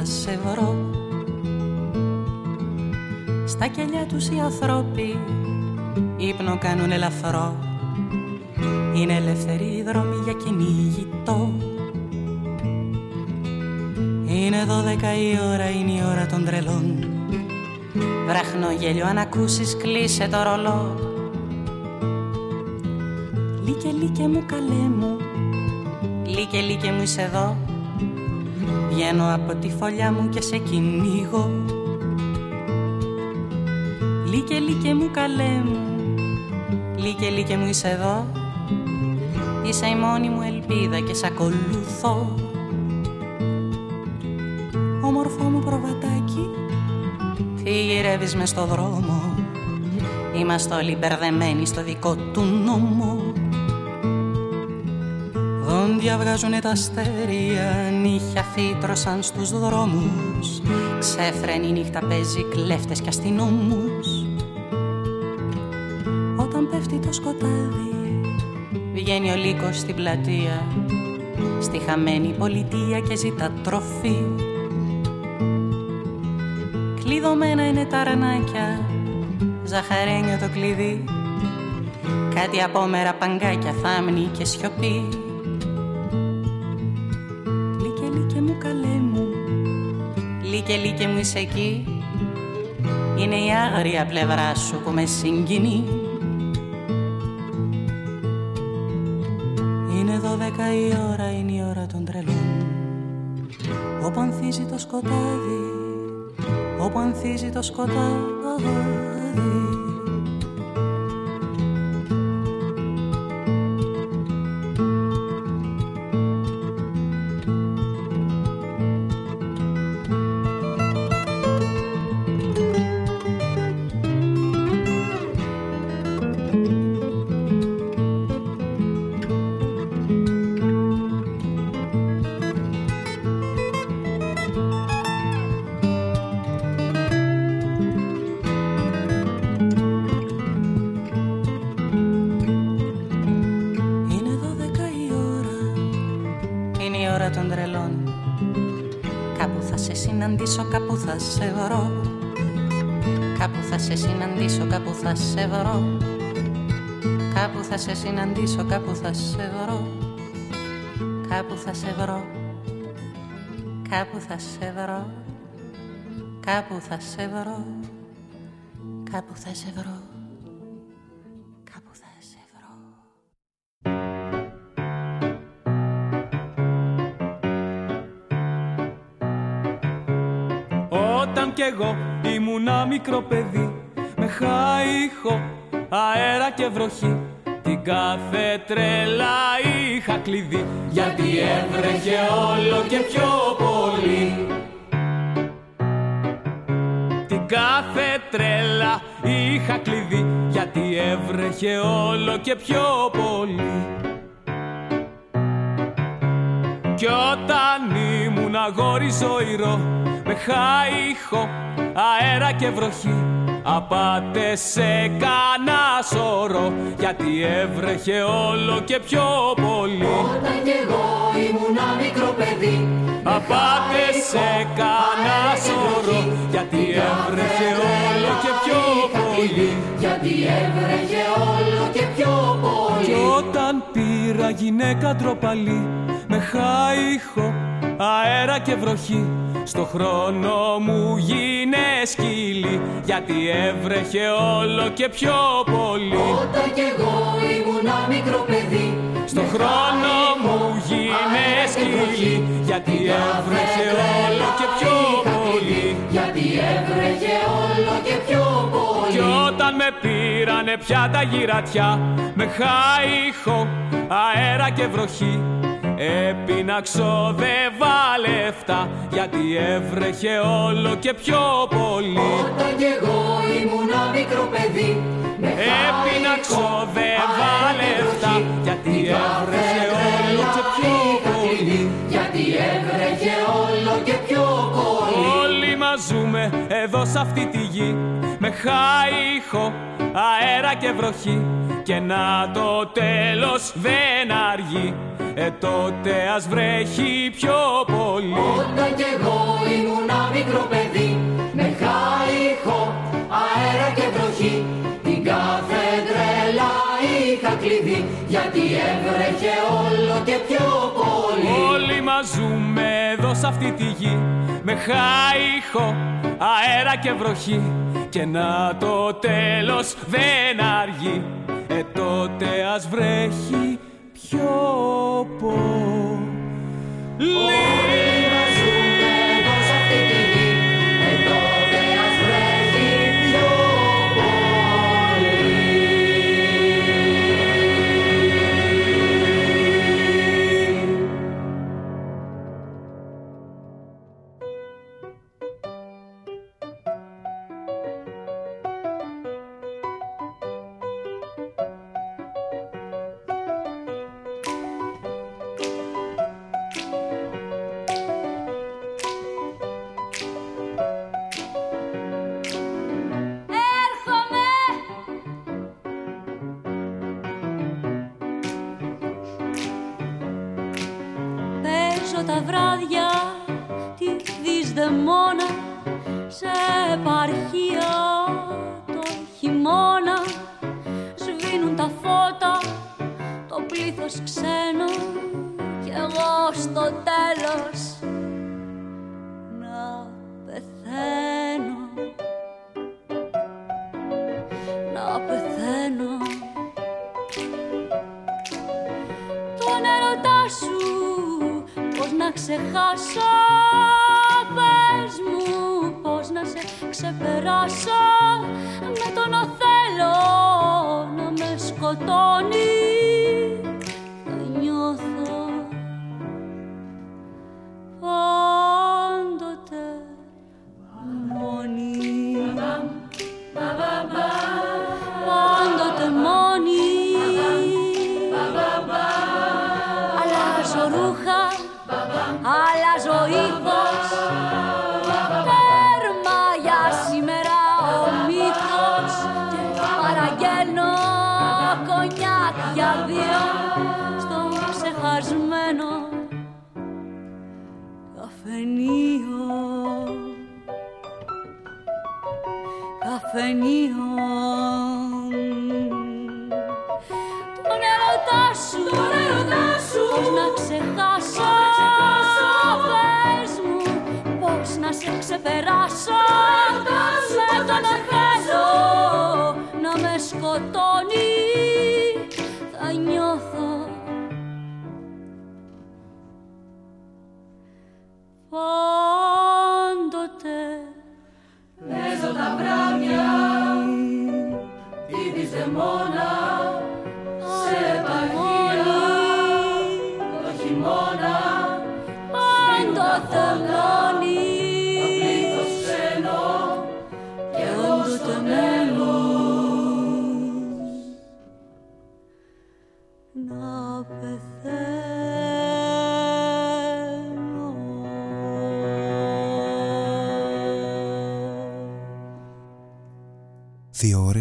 Θα σε βρω. Στα κελιά τους οι ανθρώποι ύπνο κάνουν ελαφρό. Είναι ελεύθερη η δρόμη για κυνηγητό. Είναι δώδεκα η ώρα, είναι η ώρα των τρελών. Βραχνό γέλιο αν ακούσεις κλείσε το ρολό. Λίκε λίκε μου καλέ μου. Λίκε λίκε μου είσαι εδώ Βγαίνω από τη φωλιά μου και σε κυνηγώ. Λίκε λίκε μου καλέ μου. Λίκε λίκε μου είσαι εδώ. Είσαι η μόνη μου ελπίδα και σ' ακολουθώ. Όμορφο μου προβατάκι Τι γυρεύεις μες στο δρόμο. Είμαστε όλοι μπερδεμένοι στο δικό του νόμο Δόντια βγάζουνε τα αστέρια, νύχια φύτρωσαν στους δρόμους. Ξέφρενη νύχτα παίζει κλέφτες και αστυνόμους. Όταν πέφτει το σκοτάδι, βγαίνει ο λύκος στην πλατεία. Στη χαμένη πολιτεία και ζητά τροφή. Κλειδωμένα είναι τα ρανάκια, ζαχαρένιο το κλειδί. Κάτι απόμερα παγκάκια, θάμνη και σιωπή και λύκε μου είσαι εκεί. Είναι η άγρια πλευρά σου που με συγκινεί. Είναι δώδεκα η ώρα, είναι η ώρα των τρελών. Όπου ανθίζει το σκοτάδι Όπου ανθίζει το σκοτάδι θα σε βρω. Κάπου θα σε συναντήσω, κάπου θα σε βρω. Κάπου θα σε βρω. Κάπου θα σε βρω. Κάπου θα σε βρω. Κάπου θα σε βρω. Κάπου εγώ ήμουνα μικρό παιδί είχα αέρα και βροχή. Την κάθε τρέλα είχα κλειδί γιατί έβρεχε όλο και πιο πολύ. Την κάθε τρέλα είχα κλειδί γιατί έβρεχε όλο και πιο πολύ. Κι όταν ήμουν αγόρι ζωηρό με χάιχο αέρα και βροχή Απάτε σε κανένα σώρο γιατί έβρεχε όλο και πιο πολύ. Όταν κι εγώ ήμουν μικρό παιδί Απάτες σε κανένα σωρό Γιατί έβρεχε όλο και πιο πολύ. Γιατί έβρεχε όλο και πιο πολύ. Κι όταν πήρα γυναίκα ντροπαλή Με χάιχο, αέρα και βροχή. Στο χρόνο μου γίνε σκύλι Γιατί έβρεχε όλο και πιο πολύ. Όταν κι εγώ ήμουνα μικρό παιδί Στο χρόνο μου γίνε σκύλι Γιατί έβρεχε όλο και πιο πολύ. Γιατί έβρεχε όλο και πιο πολύ Κι όταν με πήρανε πια τα γυρατιά Με χάιχο, αέρα και βροχή Έπινα ξόδευα λεφτά γιατί έβρεχε όλο και πιο πολύ. Όταν κι εγώ ήμουνα μικρό παιδί Έπινα ξόδευα λεφτά γιατί έβρεχε όλο και πιο πολύ. Γιατί έβρεχε όλο και πιο πολύ Όλοι μαζούμε εδώ σε αυτή τη γη. Με χάιχο, αέρα και βροχή. Και να το τέλος δεν αργεί. Ε τότε ας βρέχει πιο πολύ. Όταν κι εγώ ήμουνα μικρό παιδί Με χάιχο, αέρα και βροχή κλειδί Γιατί έβρεχε όλο και πιο πολύ. Όλοι μαζούμε εδώ σε αυτή τη γη Με χάιχο, αέρα και βροχή. Και να το τέλος δεν αργεί Ε τότε ας βρέχει πιο πολύ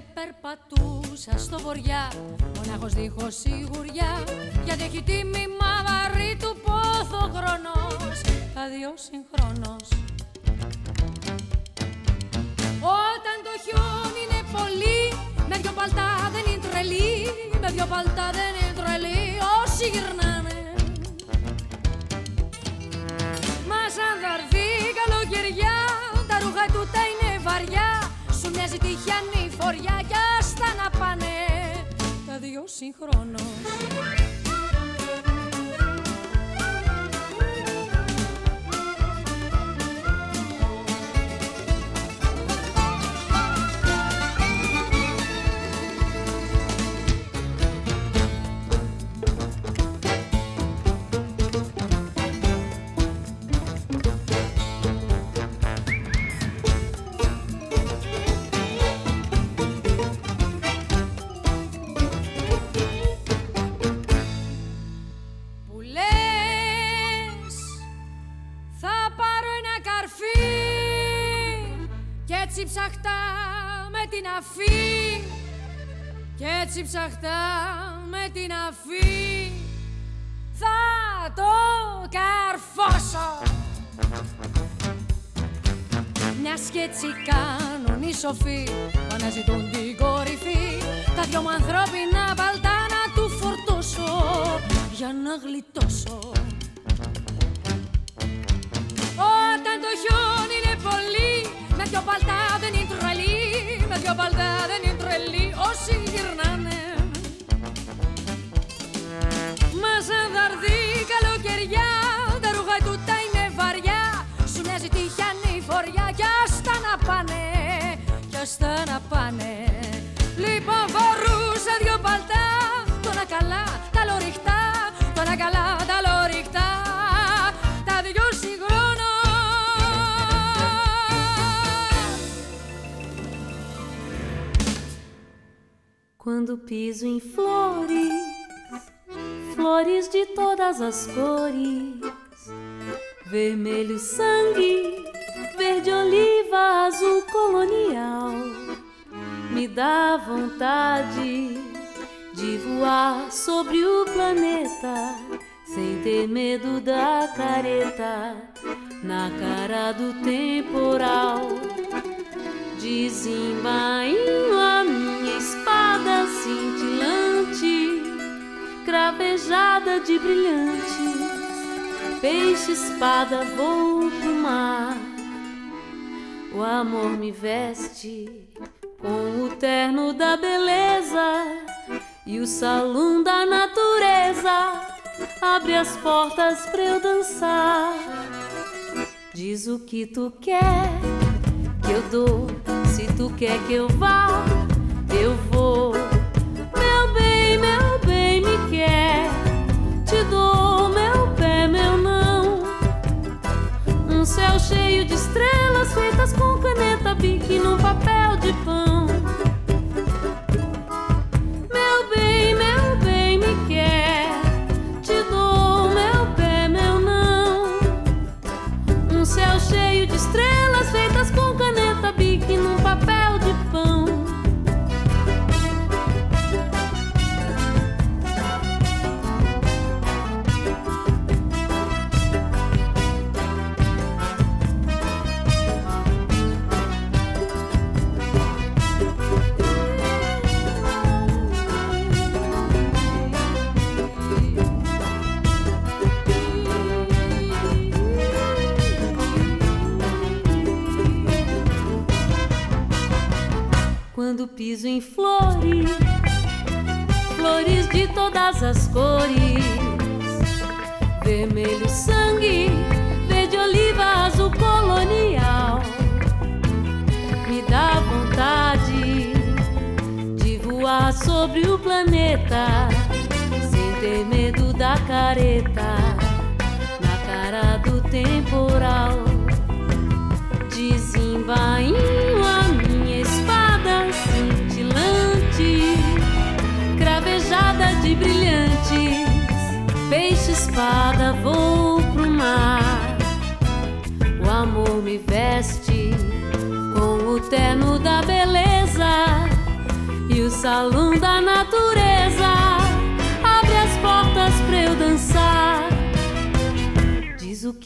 Και περπατούσα στο βοριά μονάχος δίχως σιγουριά. Γιατί έχει τίμημα βαρύ του πόθο χρόνος τα δυο συγχρόνως. Όταν το χιόνι είναι πολύ με δυο παλτά δεν είναι τρελή με δυο παλτά δεν είναι τρελή όσοι γυρνάνε. Μα σαν θα έρθει καλοκαιριά τα ρούχα του τα είναι βαριά. σου μοιάζει τυχιανή φοριά κι άστα να πάνε. Τα δυο συγχρόνως ψαχτά με την αφή θα το καρφώσω. Μια κι έτσι κάνουν οι σοφοί που αναζητούν την κορυφή. Τα δυο μου ανθρώπινα παλτά να του φορτώσω για να γλιτώσω. Όταν το χιόνι είναι πολύ με δυο παλτά δεν είναι τρελή με δυο παλτά δεν είναι τρελή όσοι γυρνάνε σαν θα έρθει καλοκαιριά. Τα ρούχα του τα είναι βαριά. Σου μοιάζει τυχιανή φοριά. Κι άστα να πάνε κι άστα να πάνε. Λοιπόν φορούσα δυο παλτά. Τώρα καλά τα λοριχτά τώρα καλά τα λοριχτά τα δυο συγχρόνως Quando piso em flores, flores de todas as cores, vermelho sangue, verde oliva, azul colonial, me dá vontade de voar sobre o planeta, sem ter medo da careta, na cara do temporal. Desembainho a minha espada cintilante, cravejada de brilhantes. Peixe espada vou pro mar. O amor me veste com o terno da beleza e o salão da natureza abre as portas pra eu dançar. Diz o que tu quer que eu dou. Se tu quer que eu vá, eu vou. Céu cheio de estrelas feitas com caneta bique num papel de pão.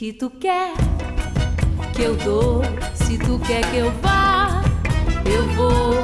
que tu quer que eu dou, se tu quer que eu vá, eu vou.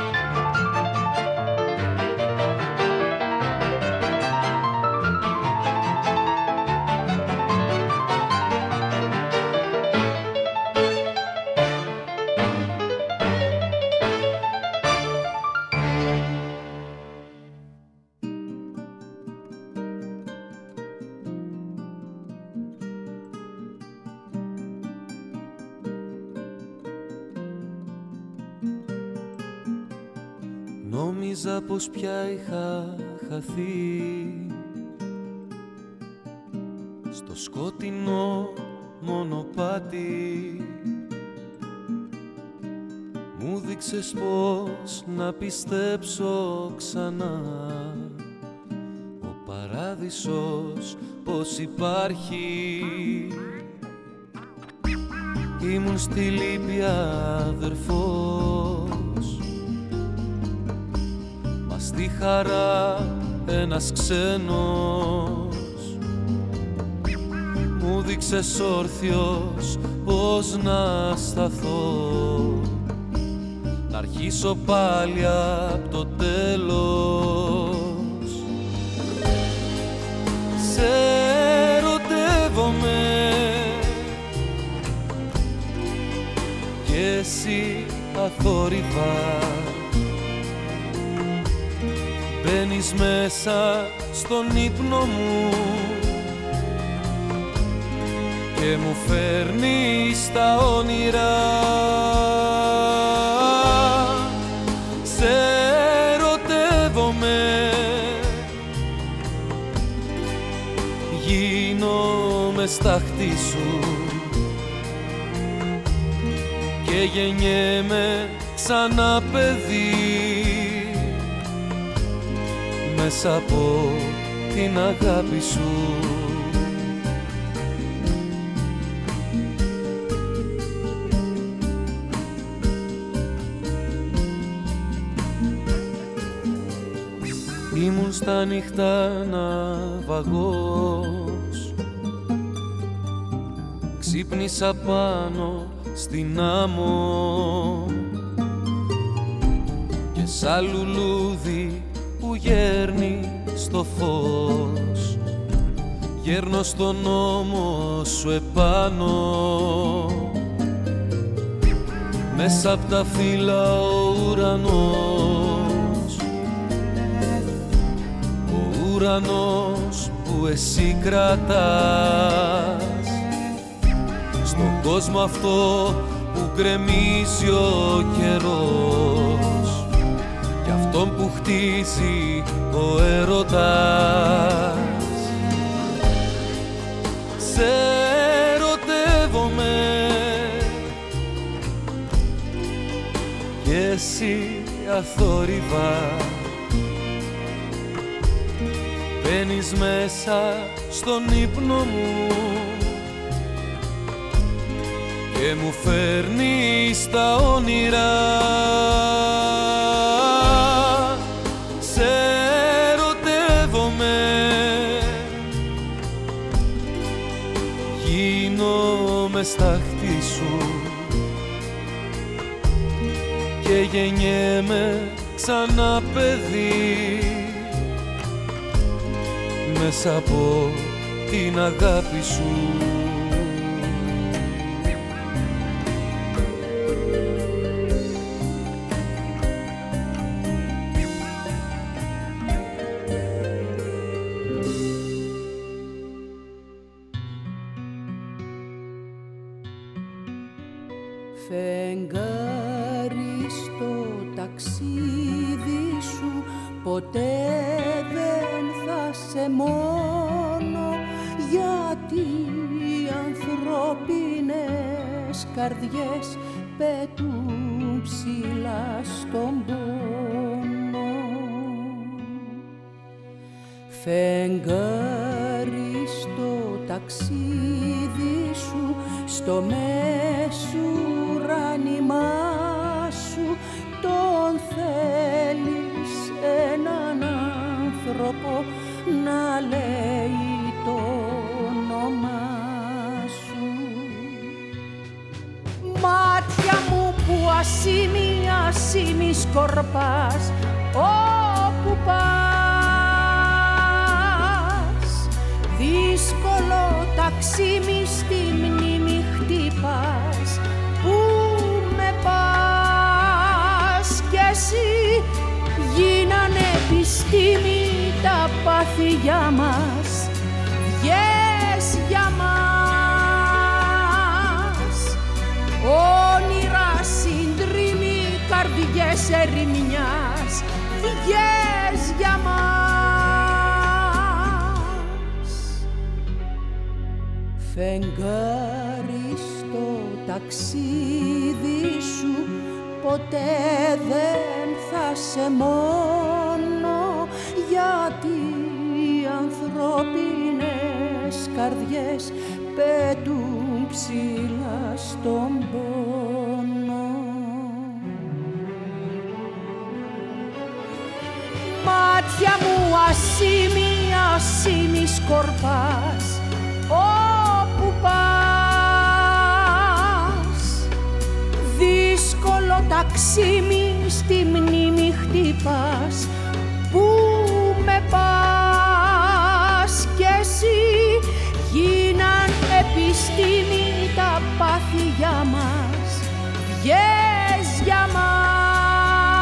Πιστέψω ξανά. Ο παράδεισος πως υπάρχει. Ήμουν στη Λύπια αδερφός. Στη χαρά ένας ξένος. Μου δείξες όρθιος πως να σταθώ. να αρχίσω πάλι από το τέλος. Σε ερωτεύομαι και εσύ αθόρυβα. Μπαίνεις μέσα στον ύπνο μου και μου φέρνεις τα όνειρα Γίνομαι στάχτη σου και γεννιέμαι ξανά παιδί. Μέσα από την αγάπη σου. Ήμουν στα νύχτα ναυαγός Ξύπνησα πάνω στην άμμο. Και σαν λουλούδι που γέρνει στο φως γέρνω στον νόμο σου επάνω. Μέσα απ' τα φύλλα ο ουρανός ο ουρανός που εσύ κρατάς στον κόσμο αυτό που γκρεμίζει ο καιρός. Κι αυτόν που χτίζει ο έρωτας. Σε ερωτεύομαι. Κι εσύ αθόρυβα μπαίνεις μέσα στον ύπνο μου και μου φέρνει στα όνειρα Σε ερωτεύομαι Γίνομαι στάχτη σου και γεννιέμαι ξανά παιδί. Μέσα από την αγάπη σου Φεγγάρι στο ταξίδι σου ποτέ δεν θα σε μόνο γιατί οι ανθρώπινες καρδιές πέτουν ψηλά στον πόνο. Μάτια μου ασήμι, ασήμι σκορπάς ταξίμι στη μνήμη χτύπας που με πας κι εσύ. Γίναν επιστήμη τα πάθια μας βγες για μας.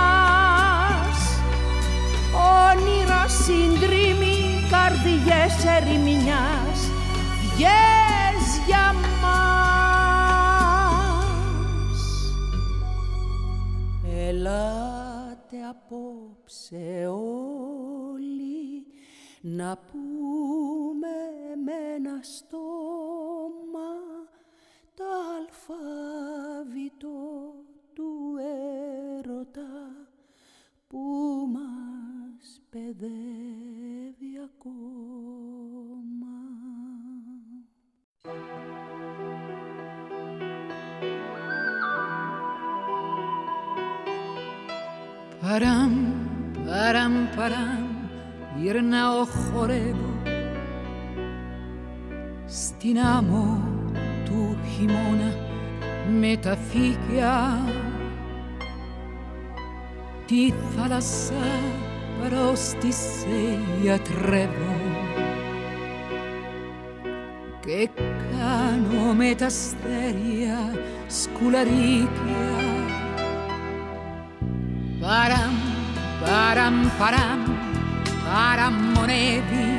Όνειρα συντρίμη καρδιές ερημινιάς βγες απόψε όλοι να πούμε με ένα στόμα τα αλφάβητο του έρωτα που μας παιδεύει ακόμα. Παραμ, παραμ, παραμ, γυρνάω χορεύω στην άμμο του χειμώνα με τα φύκια. Τη θάλασσα προς τη σε ιατρεύω και κάνω με τα αστέρια σκουλαρίκια Παραμ, παραμ, παραμ, παραμονεύει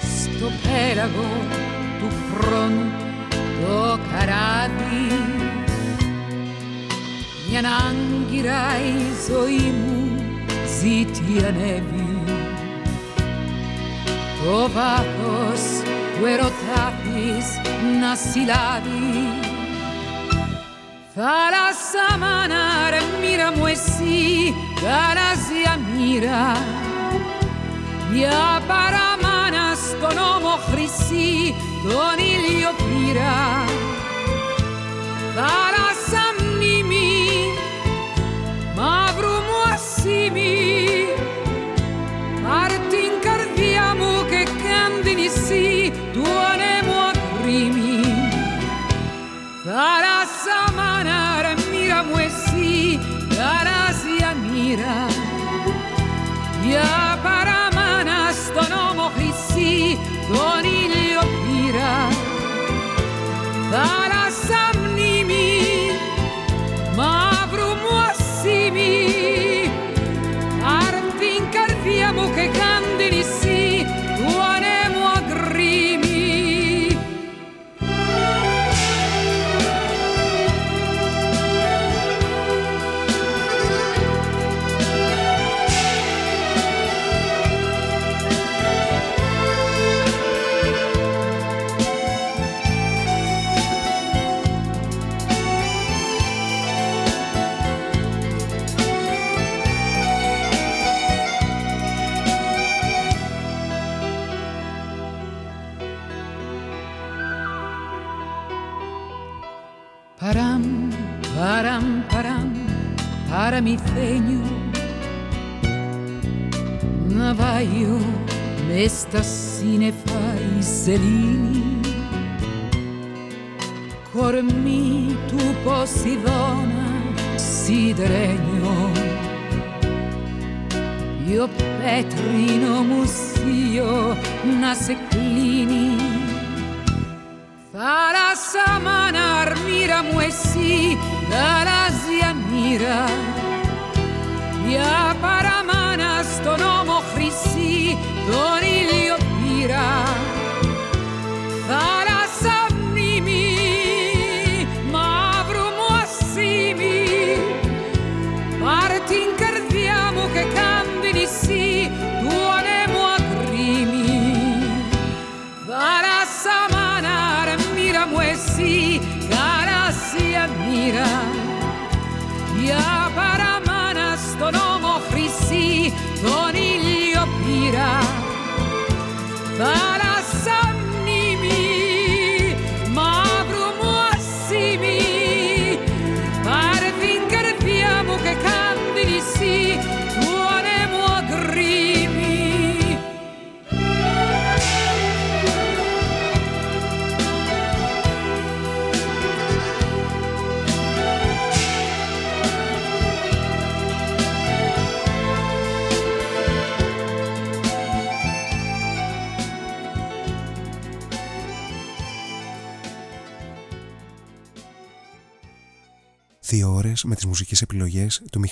στο πέλαγο του χρόνου το καράβι μια άγκυρα η ζωή μου ζητιανεύει το βάθος του ερωτάθης να συλλάβει Θάλασσα μάνα ρε μοίρα μου εσύ γαλάζια μοίρα μια παραμάνα στον ώμο χρυσή τον ήλιο πήρα Θάλασσα μνήμη μαύρου μου ασήμι πάρ την καρδιά μου και κάντι νησί του ανέμου ακρίμη Θάλασσα μάνα ρε μοίρα μου εσύ γαλάζια μοίρα για παραμάνα στον ώμο χρυσή τον ήλιο πήρα Θάλασσα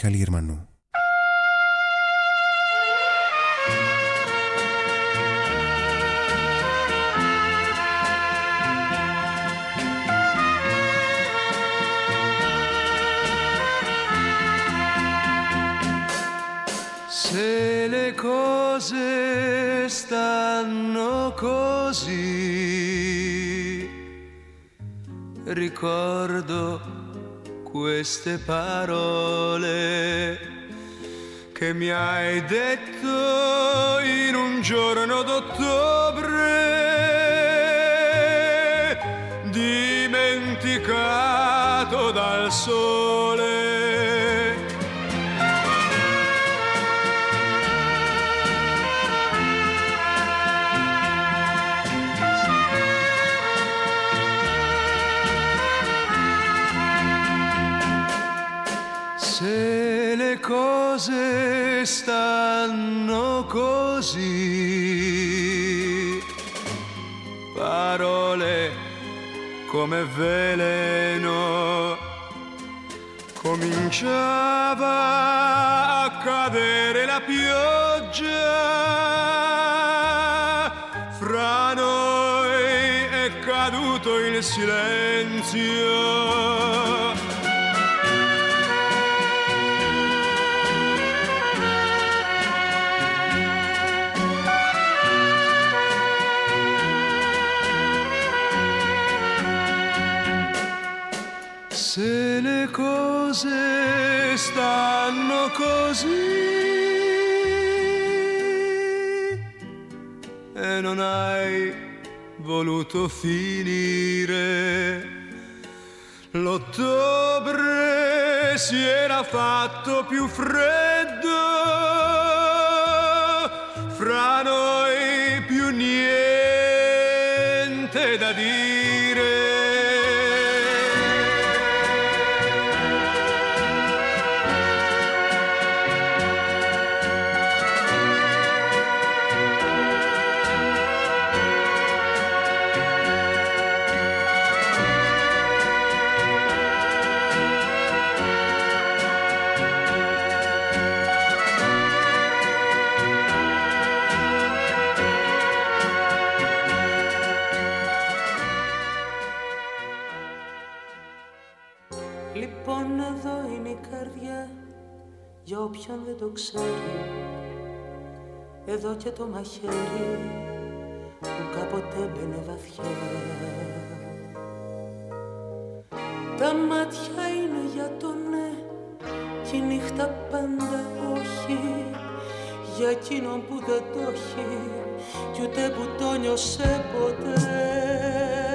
επιλογές του queste parole che mi hai detto in un giorno d'ottobre, come veleno cominciava a cadere la pioggia fra noi è caduto il silenzio. dovuto finire. L'ottobre si era fatto più freddo fra noi εδώ και το μαχαίρι που κάποτε μπαινε βαθιά. Τα μάτια είναι για το ναι και η νύχτα πάντα όχι για εκείνον που δεν το έχει κι ούτε που το νιώσε ποτέ.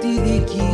τη δική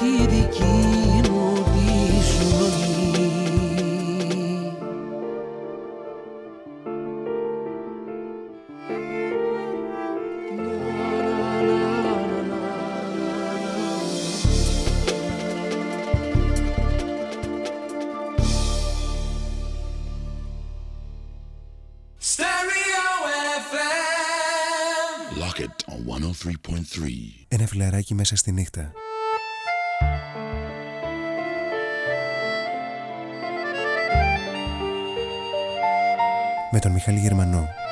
τη δική μου τη ζωή. Ένα φιλαράκι μέσα στη νύχτα. με τον Μιχάλη Γερμανό.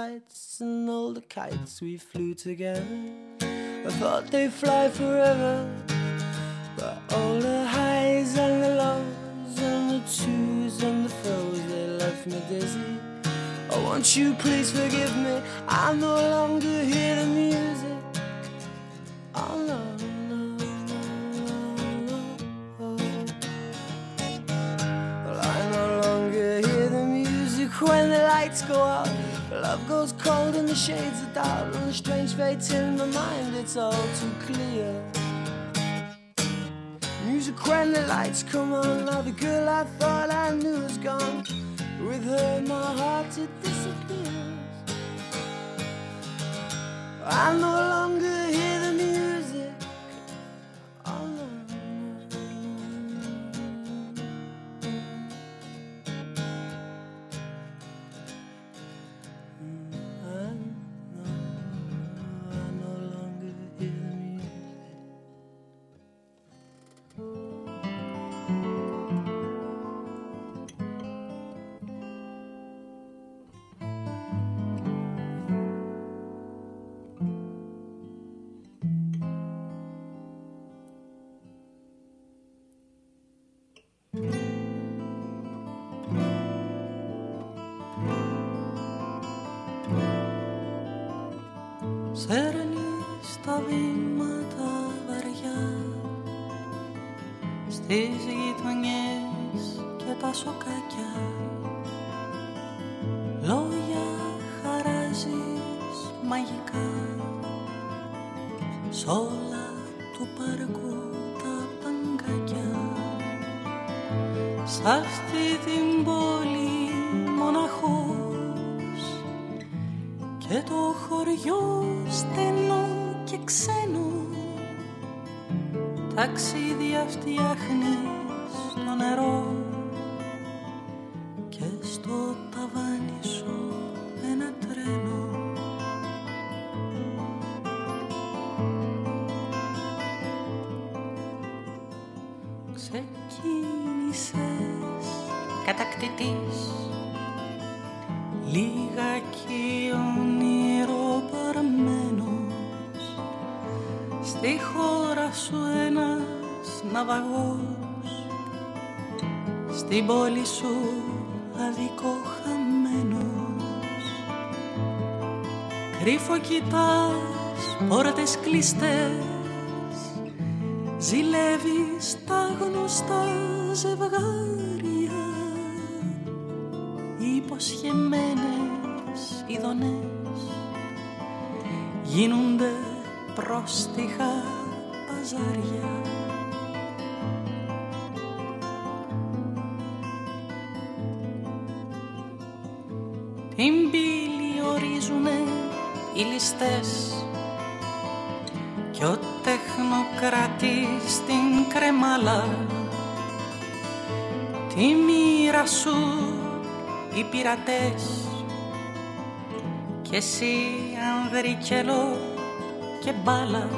Lights and all the kites we flew together. I thought they'd fly forever, but all the highs and the lows and the twos and the fro's they left me dizzy. Oh, won't you please forgive me? I no longer hear the music. Oh no. Longer But I no longer hear the music when the lights go out. Love goes cold in the shades of doubt, and the strange fates in my mind, it's all too clear. Music when the lights come on, now the girl I thought I knew is gone. With her, my heart it disappears. I no longer ταξίδια φτιάχνεις Κρύφο κοιτάς πόρτες κλειστές Ζηλεύεις τα γνωστά ζευγάρια. Υποσχεμένες ειδονές γίνονται πρόστιχα παζάρια. Την πύλη ορίζουνε οι ληστές. Κι ο τεχνοκράτης στην κρεμάλα τη μοίρα σου οι πειρατές. Κι εσύ ανδρικελό και μπάλα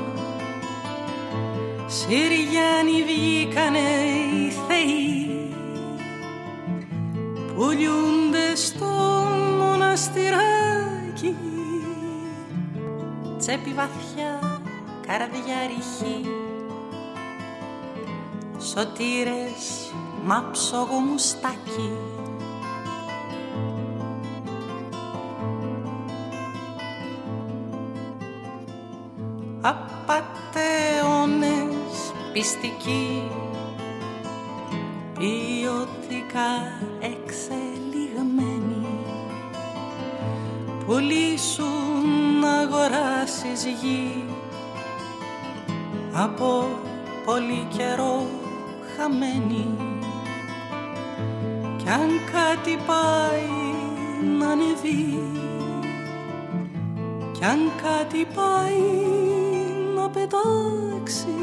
Συριάνοι βγήκανε οι θεοί πουλιούνται τσέπη βαθιά καρδιά ρηχή. Σωτήρες μα ψόγο μουστάκι. Απατεώνες πιστικοί ποιοτικά εξελιγμένοι. Πουλήσουν να αγοράσεις γη. Από πολύ καιρό χαμένη. Κι αν κάτι πάει να ανεβεί. Κι αν κάτι πάει να πετάξει.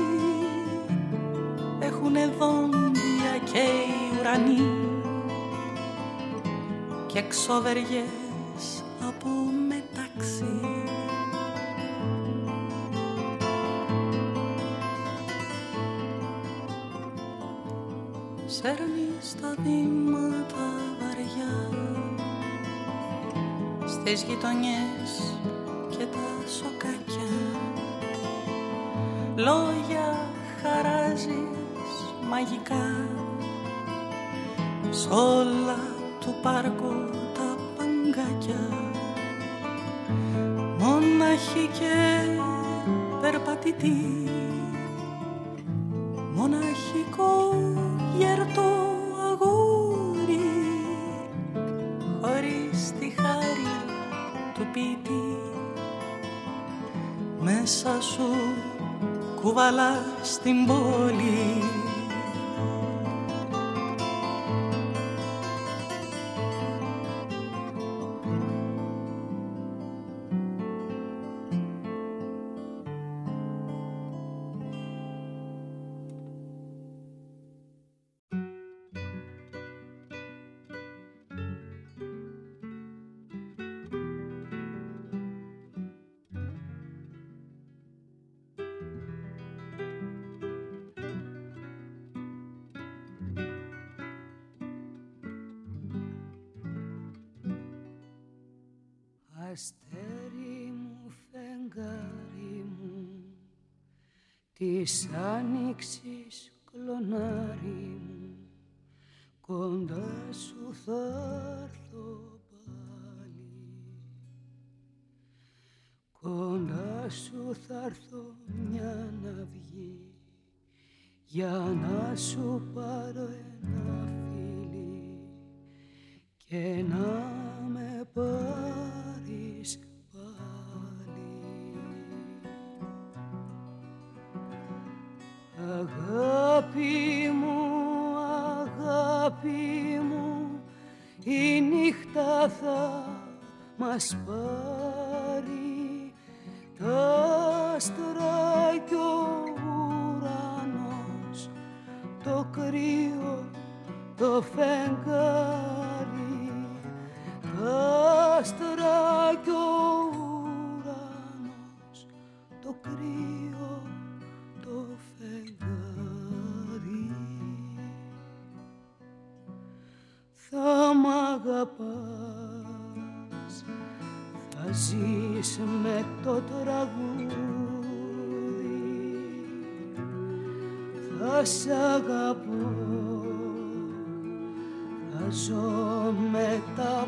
Έχουνε δόντια και οι ουρανοί. Και ξοβεριές από μεταξύ Σέρνεις τα βήματα βαριά. Στις γειτονιές και τα σοκάκια. Λόγια χαράζεις μαγικά. Σ' όλα του πάρκου τα παγκάκια. Μοναχή και περπατητή κουβαλάς στην πόλη Της άνοιξης κλονάρι μου. Κοντά σου θα έρθω πάλι. Κοντά σου θα έρθω μια να βγει Για να σου πάρω ένα φίλι Και να με πάρεις Αγάπη μου, αγάπη μου η νύχτα θα μας πάρει. Τα άστρα κι ο ουρανός το κρύο το φεγγάρι. Τα άστρα κι ο ουρανός το κρύο θα μ' αγαπάς. Θα ζεις με το τραγούδι. Θα σ' αγαπώ. Θα ζω με τα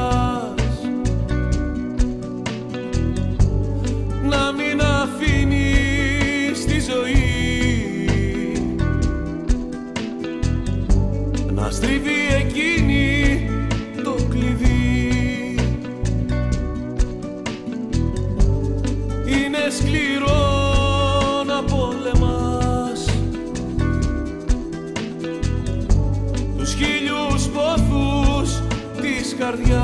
δεν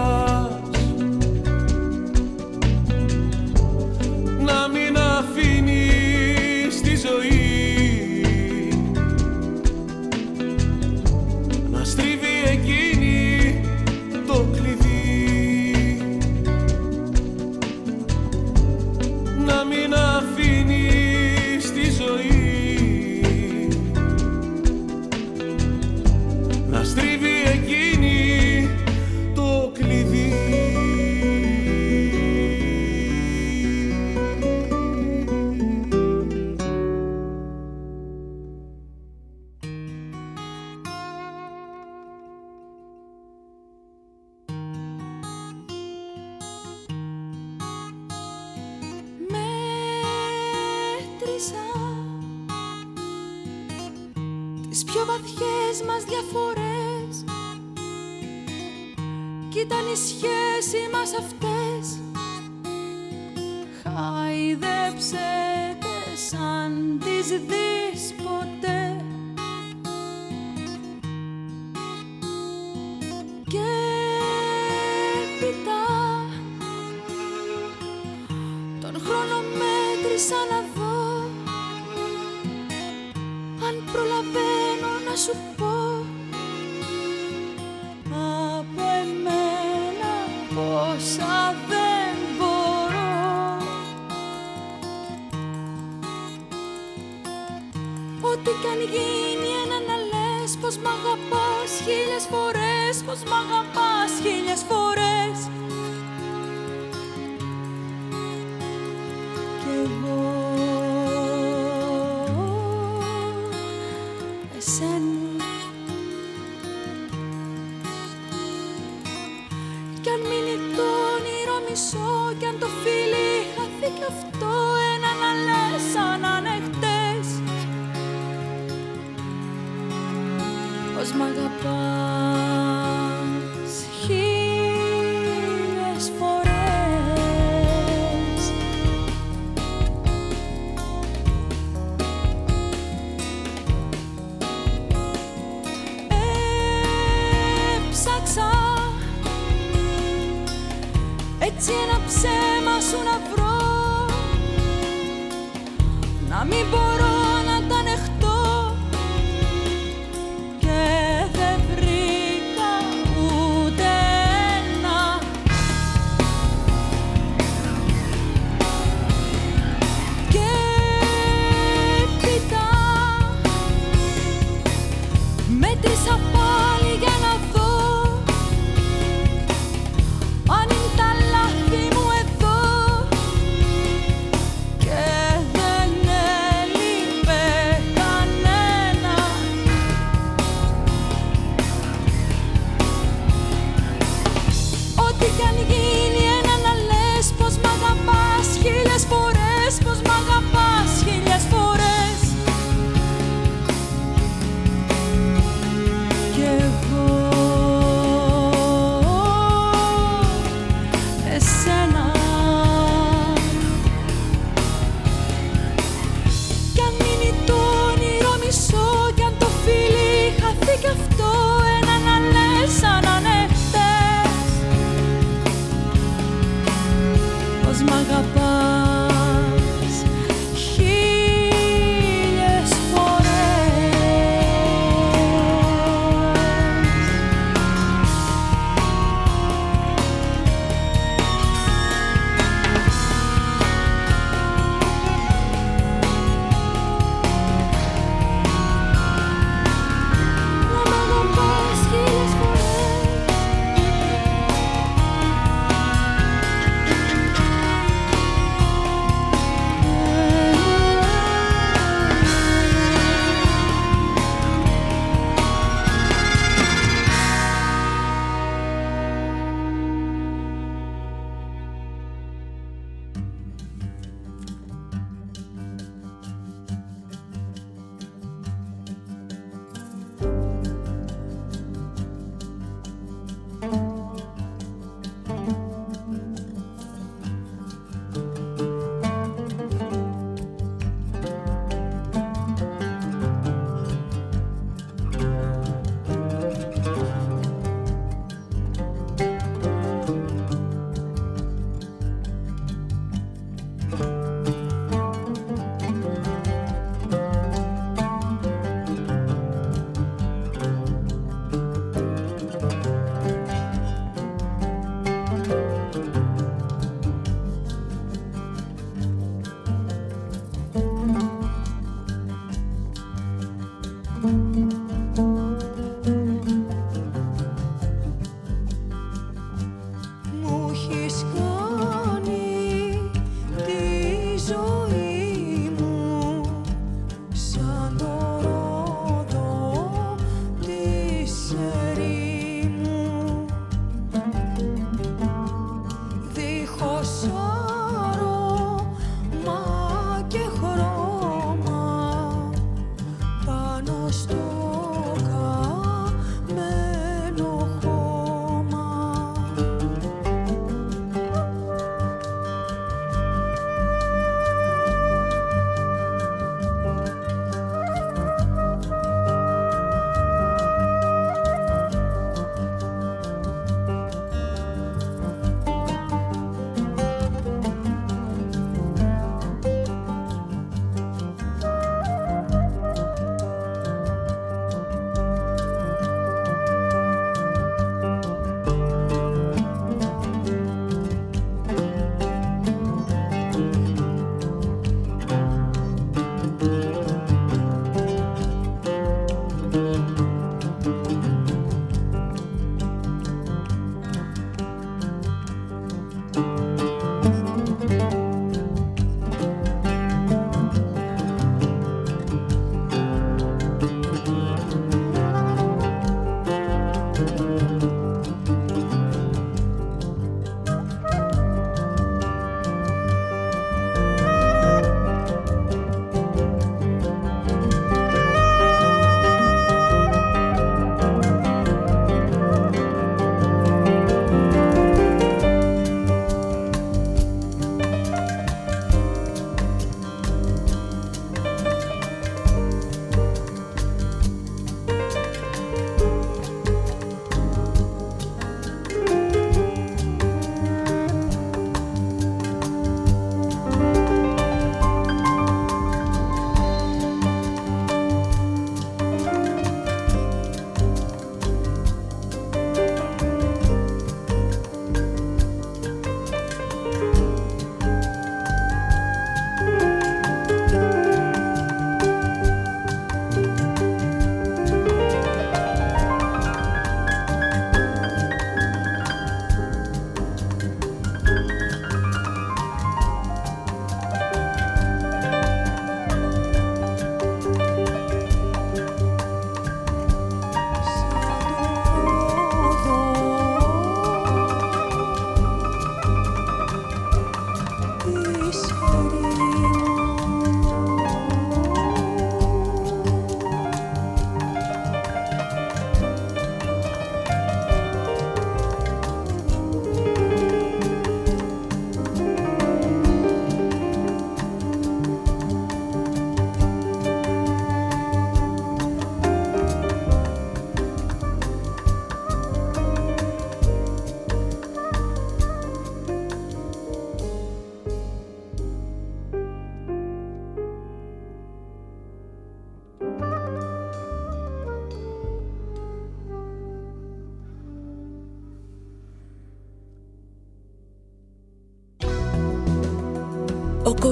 Μέτρησα πάνω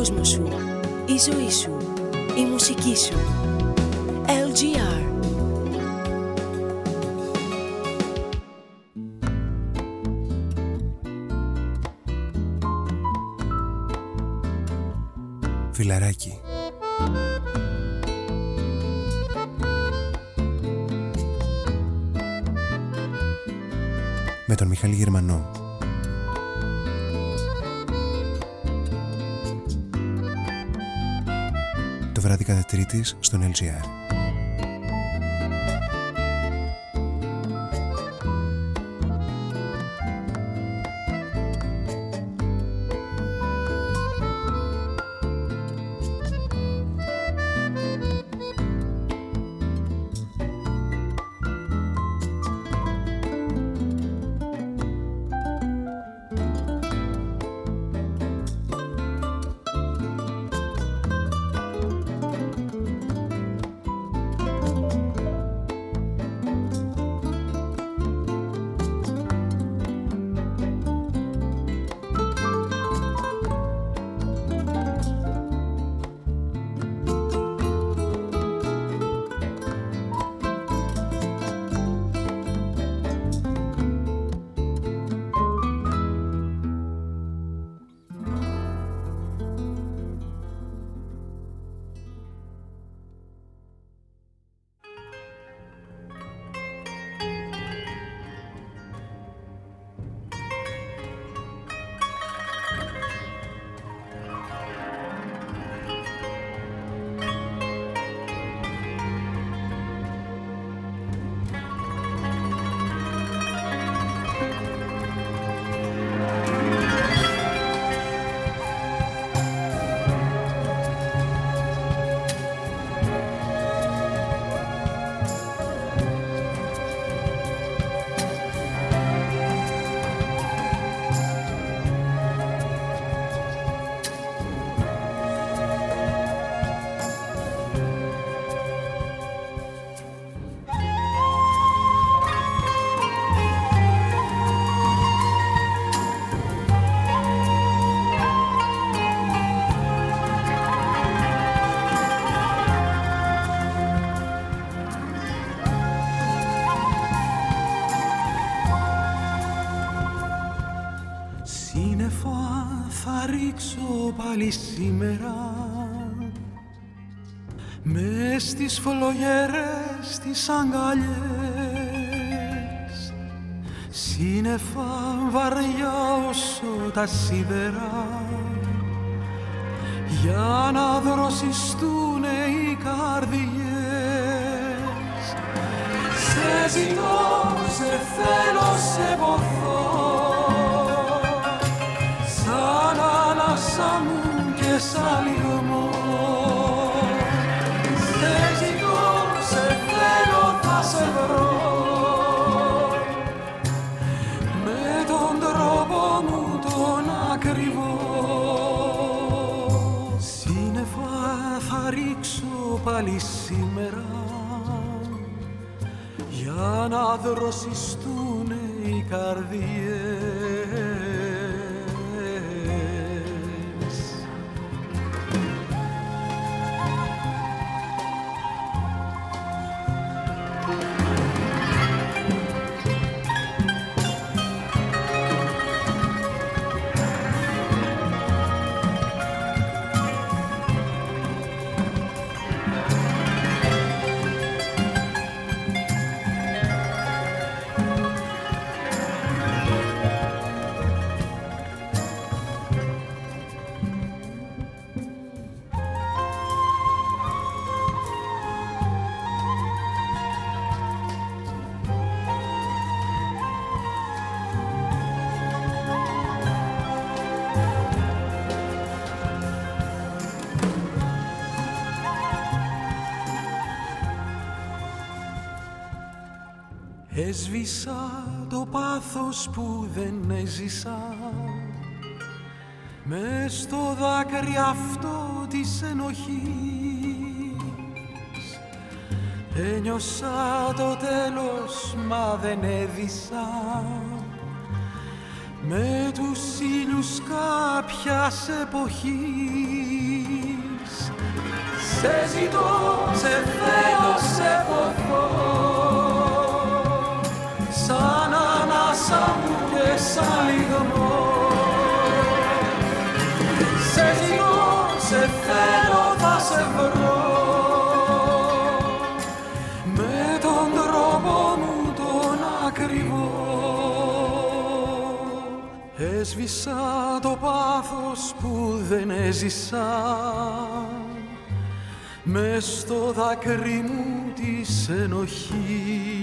κόσμος σου, η ζωή σου, η μουσική σου. LGR Φιλαράκι. Με τον Μιχάλη Γερμανό τρίτης στον LGR πάλι σήμερα. Μες στις φλογέρες τις αγκαλιές. Σύννεφα βαριά όσο τα σίδερα. Για να δροσιστούνε Έσβησα το πάθος που δεν έζησα. Μες στο δάκρυ αυτό της ενοχής. Ένιωσα το τέλος μα δεν έδισα. Με τους ήλιους κάποιας εποχής. Σε ζητώ, σε θέλω, σε ποθώ σαν ανάσα μου και σαν λιγμό. Σε ζητώ, σε θέλω, θα σε βρω με τον τρόπο μου τον ακριβό. Έσβησα το πάθος που δεν έζησα με στο δάκρυ μου της ενοχής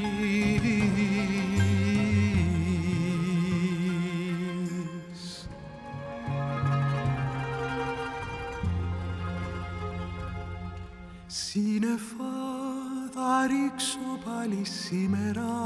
πάλι σήμερα.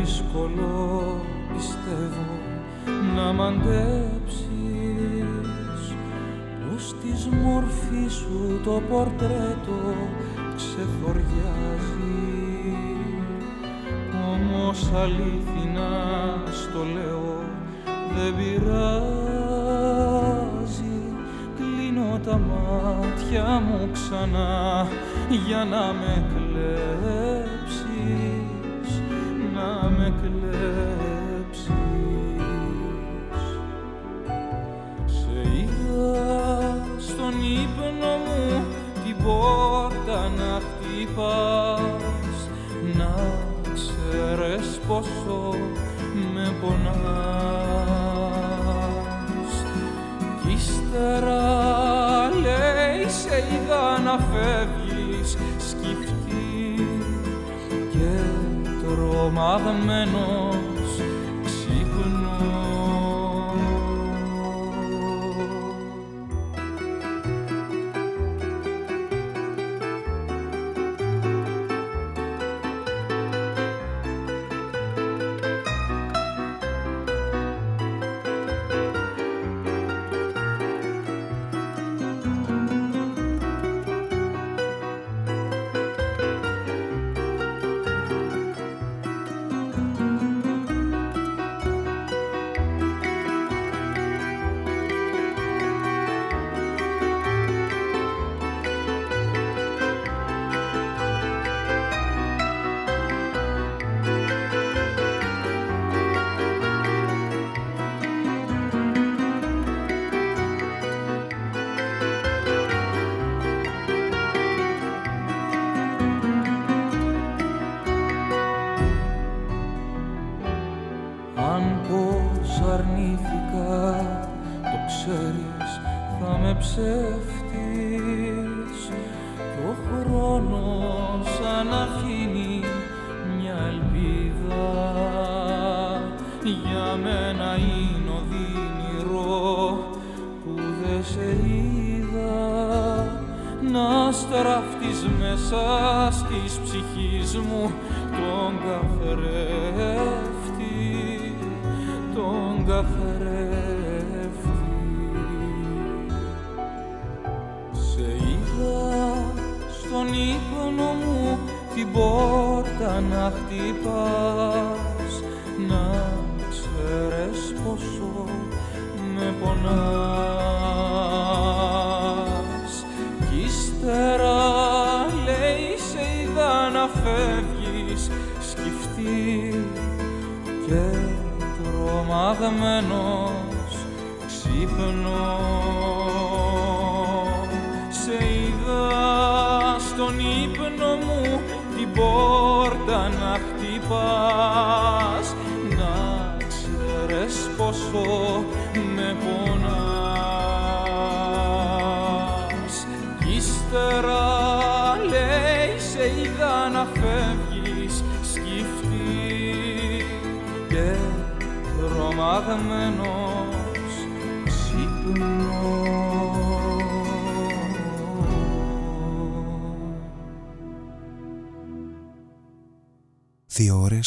δύσκολο πιστεύω να μαντέψεις πως της μορφής σου το πορτρέ σε είδα να φεύγεις σκυφτή και τρομαγμένος.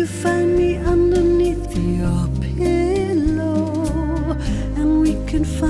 you find me underneath your pillow, and we can find.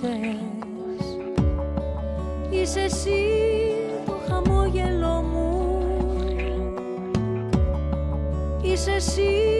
χαμογέλασες Είσαι εσύ το χαμόγελό μου. Είσαι εσύ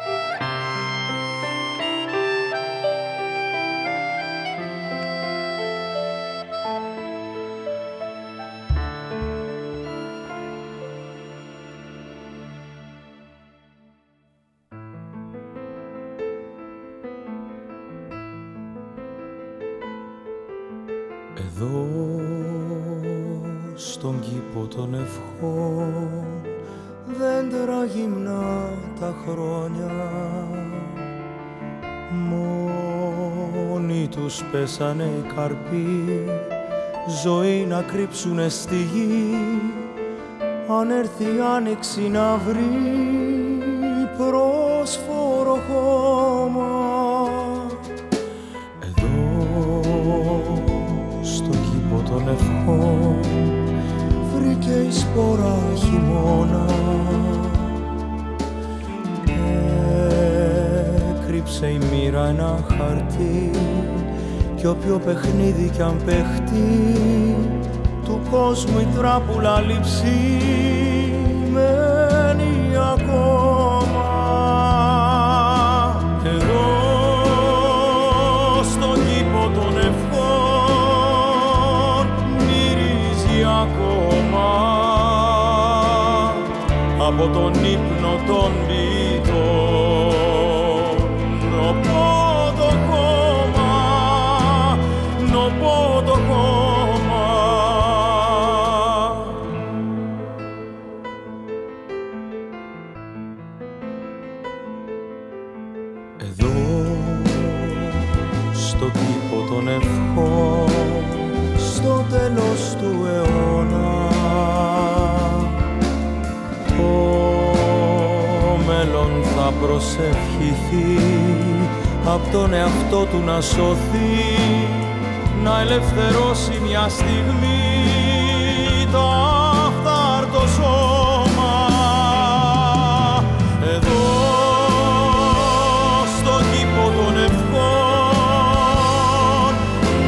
σαν οι καρποί ζωή να κρύψουνε στη γη. Αν έρθει άνοιξη να βρει πρόσφορο χώμα. Εδώ στο κήπο των ευχών βρήκε η σπορά χειμώνα. Έκρυψε η μοίρα ένα χαρτί κι όποιο παιχνίδι κι αν παίχτει του κόσμου η τράπουλα μένει ακόμα εδώ στον κήπο των ευχών. Μυρίζει ακόμα από τον ύπνο των προσευχηθεί. Απ' τον εαυτό του να σωθεί να ελευθερώσει μια στιγμή το αυτάρτο σώμα. Εδώ στο κήπο των ευχών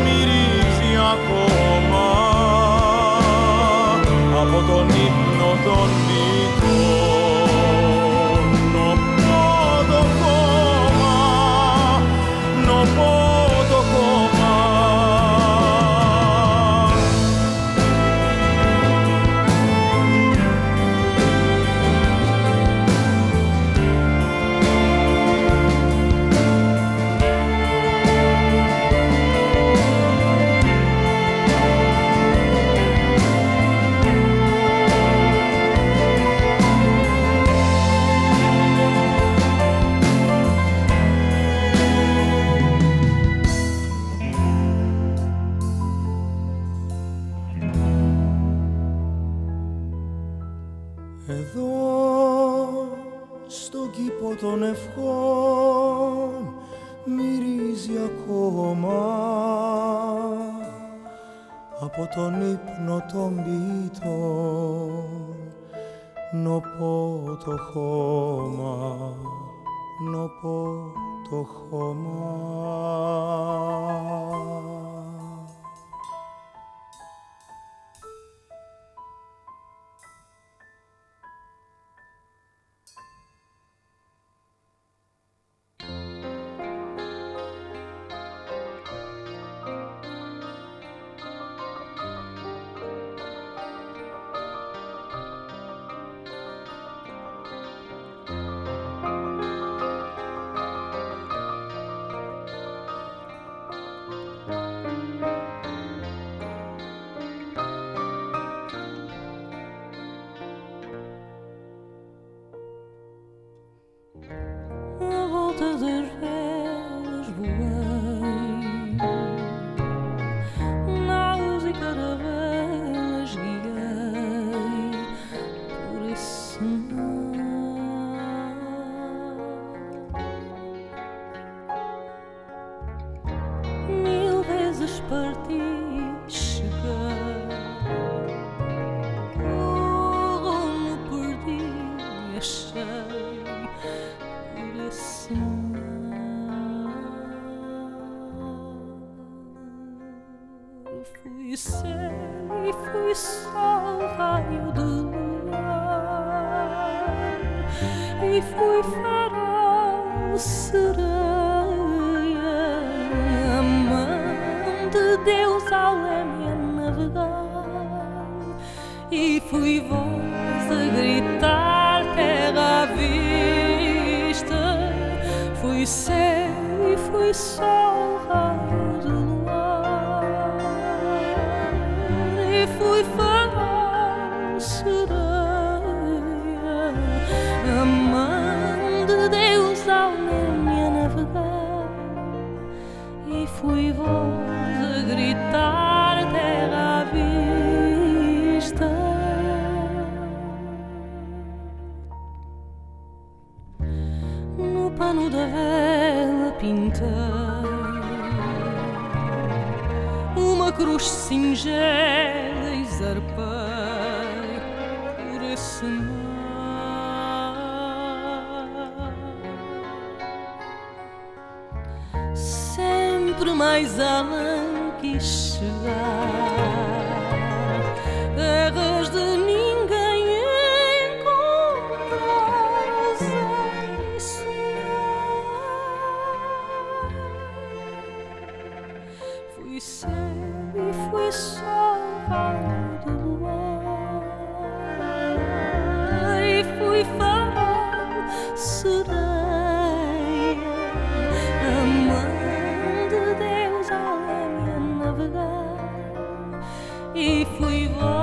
μυρίζει ακόμα. Από τον ύπνο των τον ύπνο των ποιητών νοπό το χώμα, νοπό το χώμα. if we want.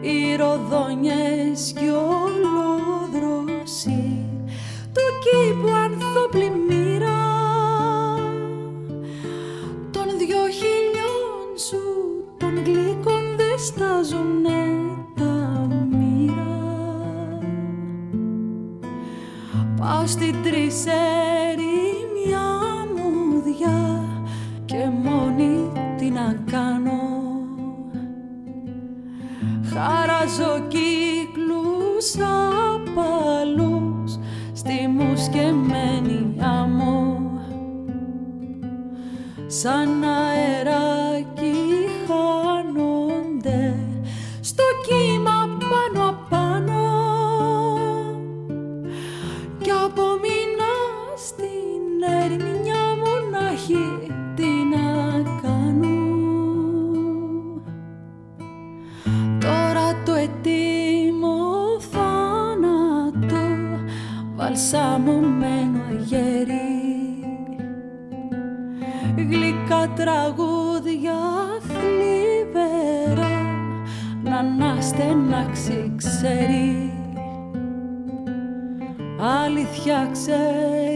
Οι ροδόνιες κι ολόδροσοι του κήπου ανθόπλη μοίρα. Των δυο χιλιών σου των γλυκών δεν στάζουνε τα μοίρα. Πάω στην τρισερήμια κύκλους απαλούς στη μουσκεμένη άμμο σαν αεράκι αλήθεια ξέρει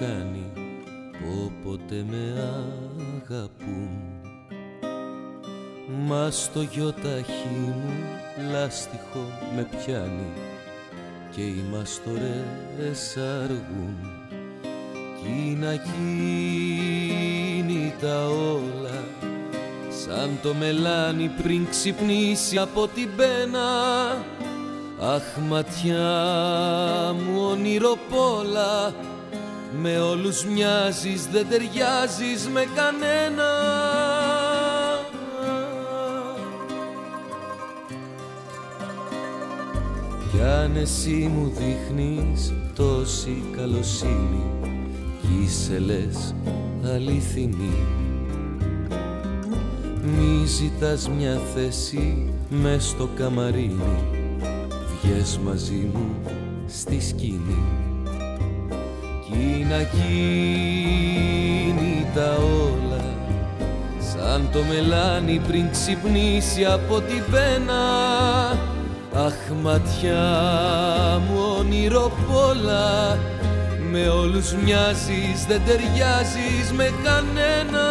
κάνει Όποτε με αγαπούν. Μα στο γιοταχή μου λάστιχο με πιάνει Και οι μαστορές αργούν. Κι είναι ακίνητα όλα Σαν το μελάνι πριν ξυπνήσει από την πένα. Αχ ματιά μου ονειροπόλα Με όλους μοιάζεις δεν ταιριάζεις με κανένα. Κι αν εσύ μου δείχνεις τόση καλοσύνη Κι είσαι λες αληθινή. Μη ζητάς μια θέση μες στο καμαρίνι Βγες μαζί μου στη σκηνή. Κι είναι ακίνητα όλα Σαν το μελάνι πριν ξυπνήσει από την πένα. Αχ ματιά μου όνειρο πολλά Με όλους μοιάζεις δεν ταιριάζεις με κανένα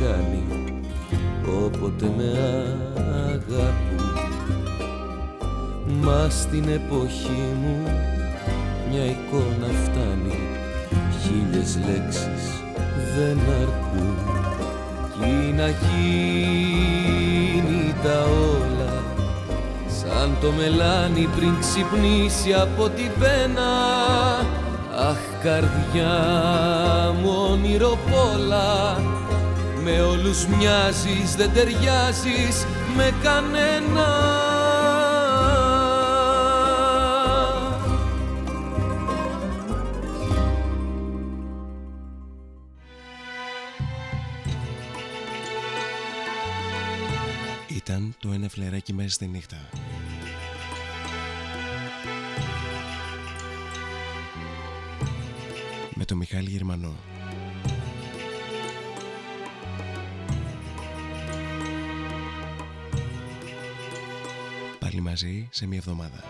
κάνει όποτε με αγαπούν. Μα στην εποχή μου μια εικόνα φτάνει χίλιες λέξεις δεν αρκούν. Κι είναι ακίνητα όλα σαν το μελάνι πριν ξυπνήσει από την πένα. Αχ καρδιά μου όνειρο πολλά Με όλους μοιάζεις δεν ταιριάζεις με κανένα Ήταν το ένα φλεράκι μέσα στη νύχτα. με τον Μιχάλη Γερμανό. Μαζί σε μία εβδομάδα.